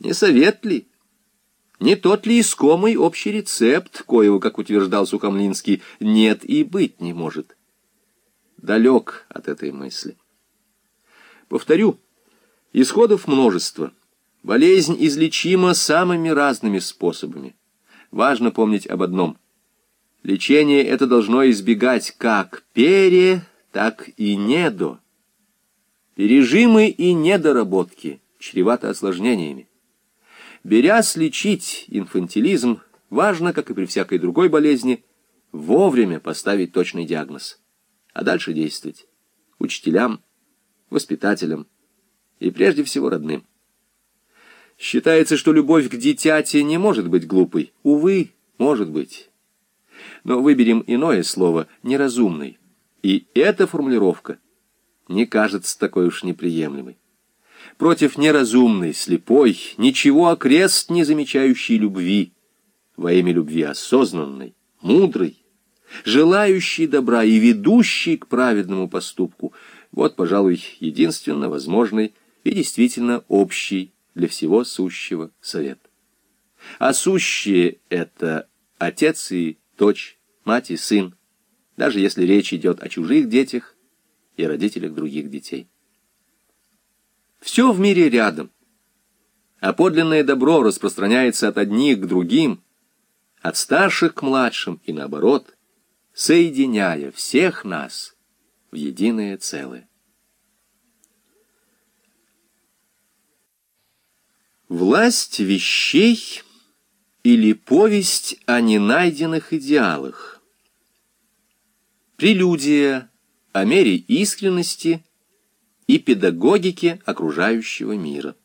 Не совет ли? Не тот ли искомый общий рецепт, коего, как утверждал Сухомлинский, нет и быть не может? Далек от этой мысли. Повторю, исходов множество. Болезнь излечима самыми разными способами. Важно помнить об одном. Лечение это должно избегать как пере, так и недо. Пережимы и недоработки чреваты осложнениями. Берясь лечить инфантилизм, важно, как и при всякой другой болезни, вовремя поставить точный диагноз, а дальше действовать. Учителям, воспитателям и прежде всего родным. Считается, что любовь к дитяти не может быть глупой. Увы, может быть. Но выберем иное слово «неразумный». И эта формулировка не кажется такой уж неприемлемой против неразумной, слепой, ничего окрест не замечающей любви, во имя любви осознанной, мудрой, желающей добра и ведущей к праведному поступку, вот, пожалуй, единственно возможный и действительно общий для всего сущего совет. А сущее — это отец и дочь, мать и сын, даже если речь идет о чужих детях и родителях других детей. Все в мире рядом. А подлинное добро распространяется от одних к другим, от старших к младшим и наоборот, соединяя всех нас в единое целое. Власть вещей или повесть о ненайденных идеалах. Прелюдия о мере искренности – и педагогике окружающего мира.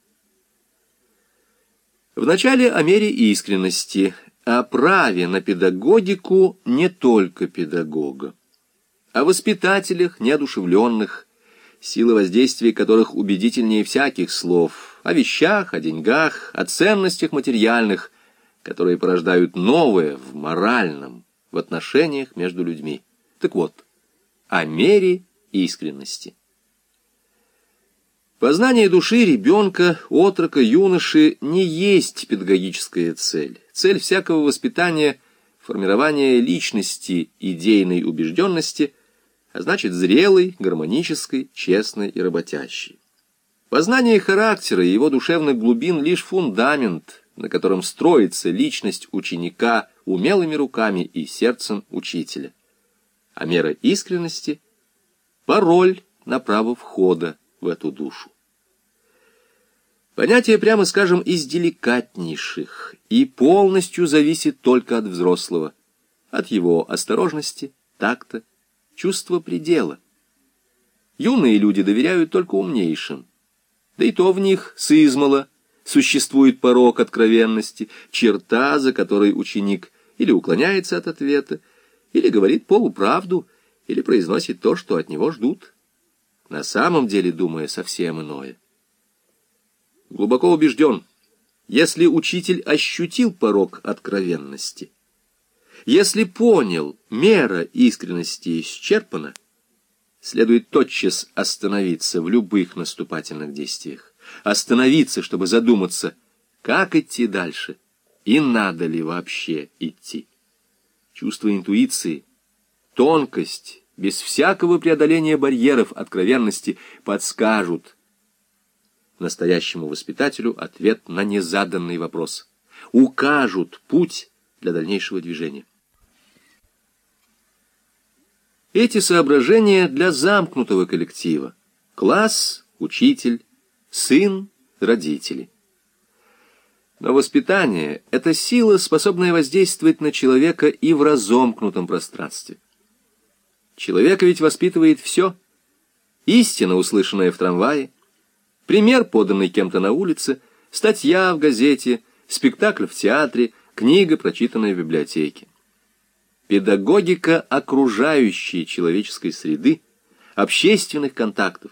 Вначале о мере искренности, о праве на педагогику не только педагога, о воспитателях неодушевленных, сила воздействия которых убедительнее всяких слов, о вещах, о деньгах, о ценностях материальных, которые порождают новое в моральном, в отношениях между людьми. Так вот, о мере искренности. Познание души ребенка, отрока, юноши не есть педагогическая цель. Цель всякого воспитания – формирование личности, идейной убежденности, а значит зрелой, гармонической, честной и работящей. Познание характера и его душевных глубин – лишь фундамент, на котором строится личность ученика умелыми руками и сердцем учителя. А мера искренности – пароль на право входа в эту душу. Понятие, прямо скажем, из деликатнейших и полностью зависит только от взрослого, от его осторожности, такта, чувства предела. Юные люди доверяют только умнейшим, да и то в них сызмало существует порог откровенности, черта, за которой ученик или уклоняется от ответа, или говорит полуправду, или произносит то, что от него ждут на самом деле думая совсем иное. Глубоко убежден, если учитель ощутил порог откровенности, если понял, мера искренности исчерпана, следует тотчас остановиться в любых наступательных действиях, остановиться, чтобы задуматься, как идти дальше и надо ли вообще идти. Чувство интуиции, тонкость, без всякого преодоления барьеров откровенности подскажут настоящему воспитателю ответ на незаданный вопрос, укажут путь для дальнейшего движения. Эти соображения для замкнутого коллектива. Класс, учитель, сын, родители. Но воспитание — это сила, способная воздействовать на человека и в разомкнутом пространстве. Человека ведь воспитывает все. Истина, услышанная в трамвае, пример, поданный кем-то на улице, статья в газете, спектакль в театре, книга, прочитанная в библиотеке. Педагогика окружающей человеческой среды, общественных контактов,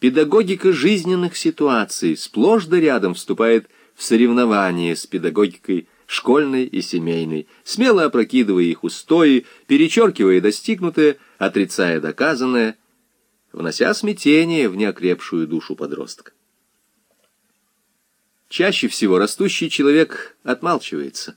педагогика жизненных ситуаций сплошь да рядом вступает в соревнование с педагогикой школьной и семейной, смело опрокидывая их устои, перечеркивая достигнутое, отрицая доказанное, внося смятение в неокрепшую душу подростка. Чаще всего растущий человек отмалчивается.